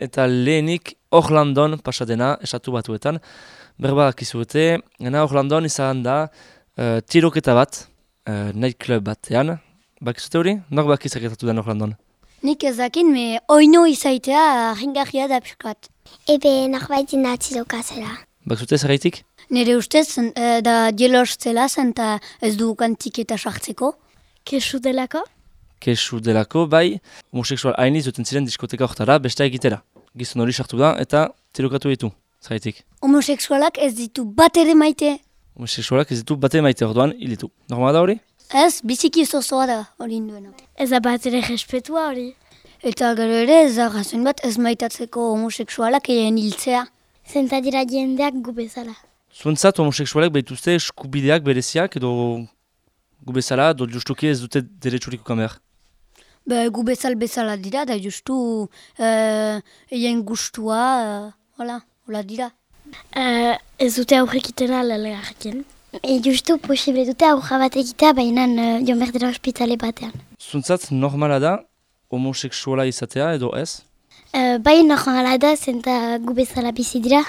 eta lehenik Orlandon pasadena, esatu batuetan. Berba kizuete, gena Orlandon izan da uh, tiroketa bat, uh, nightclub batean. Bakizute hori? Nor bakizaketatu den Orlandon? Nik ezakin, me oino izaitea ringarria da piskat. Ebe norbait atzidoka zela. Bakizute zerraitik? Nire ustez, eh, da dielos zela zen eta ez du kantik eta sartzeko. Kesu delako? Kesu delako, bai, homoseksual hainiz duten ziren diskoteka horretara, besta egitera. Gizon hori sartu da eta tirokatu ditu, zerraitik. Homoseksualak ez ditu bat ere maite. Homoseksualak ez ditu bate maite orduan, hil ditu. Normala da hori? Ez, biziki zozoa da hori induena. Ez da bat ere respetua hori. Eta gero ere ez da razoin bat ez maitatzeko homoseksualak egin hiltzea. Zenta dira jendeak gu bezala. Zuentzat homoseksualek behituzte eskubideak bereziak edo gu bezala, do justuki ez dute deretsurik ukamer. Be, gu bezal bezala dira, da justu uh, egin gustua, uh, hola, hola dira. Uh, ez dute aurrekiten ala legarrekin. E, justu posible dute aurra bat egitea, baina uh, joan berdera ospitale batean. Zuentzat normala da homoseksuala izatea edo ez? Uh, bai normala da, zenta gu bezala bizi dira.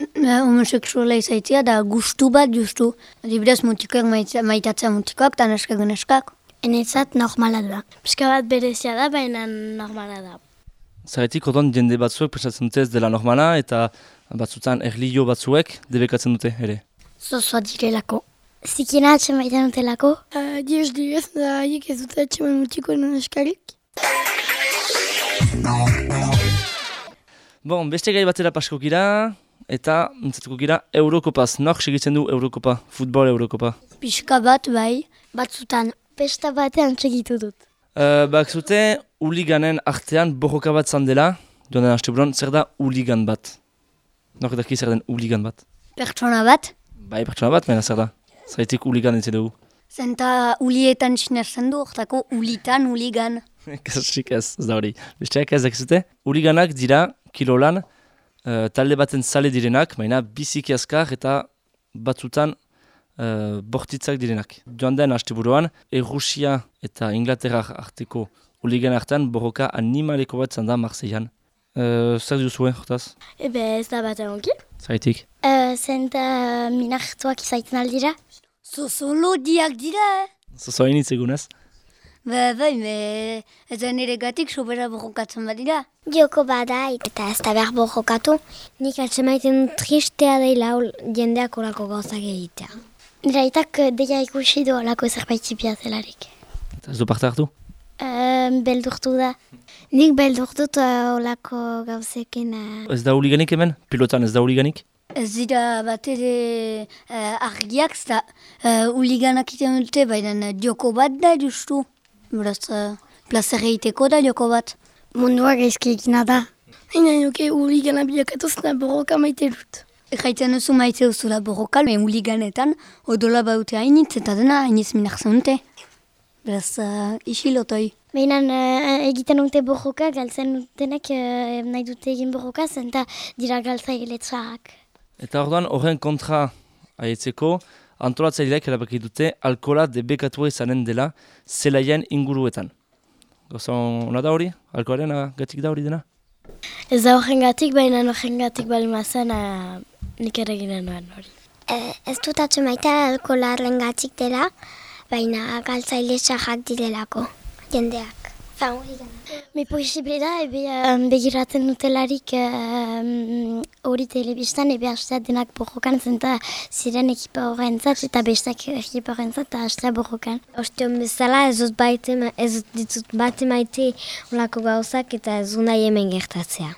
Uh, homoseksuala izaitzea da gustu bat justu. Adibidez mutikoak maita- maitatzea mutikoak eta neskak neskak. Enetzat normala da. Piska bat berezia da, baina normala da. Zerretik orduan jende batzuek prestatzen dute ez dela normala eta batzutan erlio batzuek debekatzen dute ere. Zozoa direlako. Zikina atxe maiten dutelako? Uh, Dios direz, da haiek ez dute atxeman mutiko eskarik. Bon, beste gai batera pasko gira eta mintzatuko gira Eurokopaz. Nor segitzen du Eurokopa, futbol Eurokopa? Pixka bat bai, Batzutan, pesta batean txegitu dut. Uh, bak zute, uliganen artean borroka bat zan dela, joan den asteburon, zer da uligan bat? Nor daki zer den uligan bat? pertsona bat. Bai, pertsona bat, mena zer da? Zerretik uligan entzede dugu. Zenta ulietan sinertzen du, ortako ulitan uligan. Kasik ez, ez da hori. Besteak ez dakizute, uliganak dira, kilolan, uh, talde baten zale direnak, baina biziki azkar eta batzutan uh, bortitzak direnak. Joan den asteburuan, Errusia eta Inglaterra arteko uligan artean borroka animaleko bat zan da Marseian. Uh, zer duzue, jotaz? Ebe ez da bat egonki. Zaitik. Uh, zenta minartuak izaiten aldira. Zozolo diak dira, eh? Zozo hainitz egunez. Ba, bai, me, ez da nire gatik sobera borrokatzen badira. Joko bada eta ez da behar borrokatu. Nik atsemaiten tristea daila jendeak olako gauzak egitea. Nire aitak eh, deia ikusi du olako zerbait txipia zelarik. Ez du parte hartu? Uh, beldurtu da. Nik beldurtut uh, olako gauzekin... Uh, Ez da uliganik hemen? Pilotan ez da uliganik? Ez dira bat ere uh, argiak, ez da uh, uliganak iten dute, baina joko bat da justu. Beraz, uh, plazer egiteko da joko bat. mundua gaizki egina da. Haina joke uli gana bilakatuz da borroka maite dut. Ekaiten duzu maite duzula borrokal, baina uliganetan, odola baute hainitz eta dena hainitz minartzen dute. Beraz, uh, isilotoi. Baina uh, egiten dute borroka, galtzen dutenek uh, nahi dute egin borroka, zenta dira galtzaile txarrak. Eta orduan horren kontra aietzeko, antolatzaileak erabaki dute alkola debekatua izanen dela zelaien inguruetan. Goza hona da hori? Alkoaren gatik da hori dena? Ez da horren gatik, baina horren gatik bali mazen uh, nik ere ginen nuen hori. Eh, ez dut atzu maita alkolarren gatzik dela, baina galtzaile txarrak direlako, jendeak. Me posible da, ebe um, begiratzen dutelarik um, hori telebistan, ebe hastea denak borrokan zenta ziren ekipa horrentzat eta bestak ekipa horrentzat eta hastea borrokan. Ostion bezala ez dut baite, ez dut ditut bate maite olako gauzak eta ez du nahi hemen gertatzea.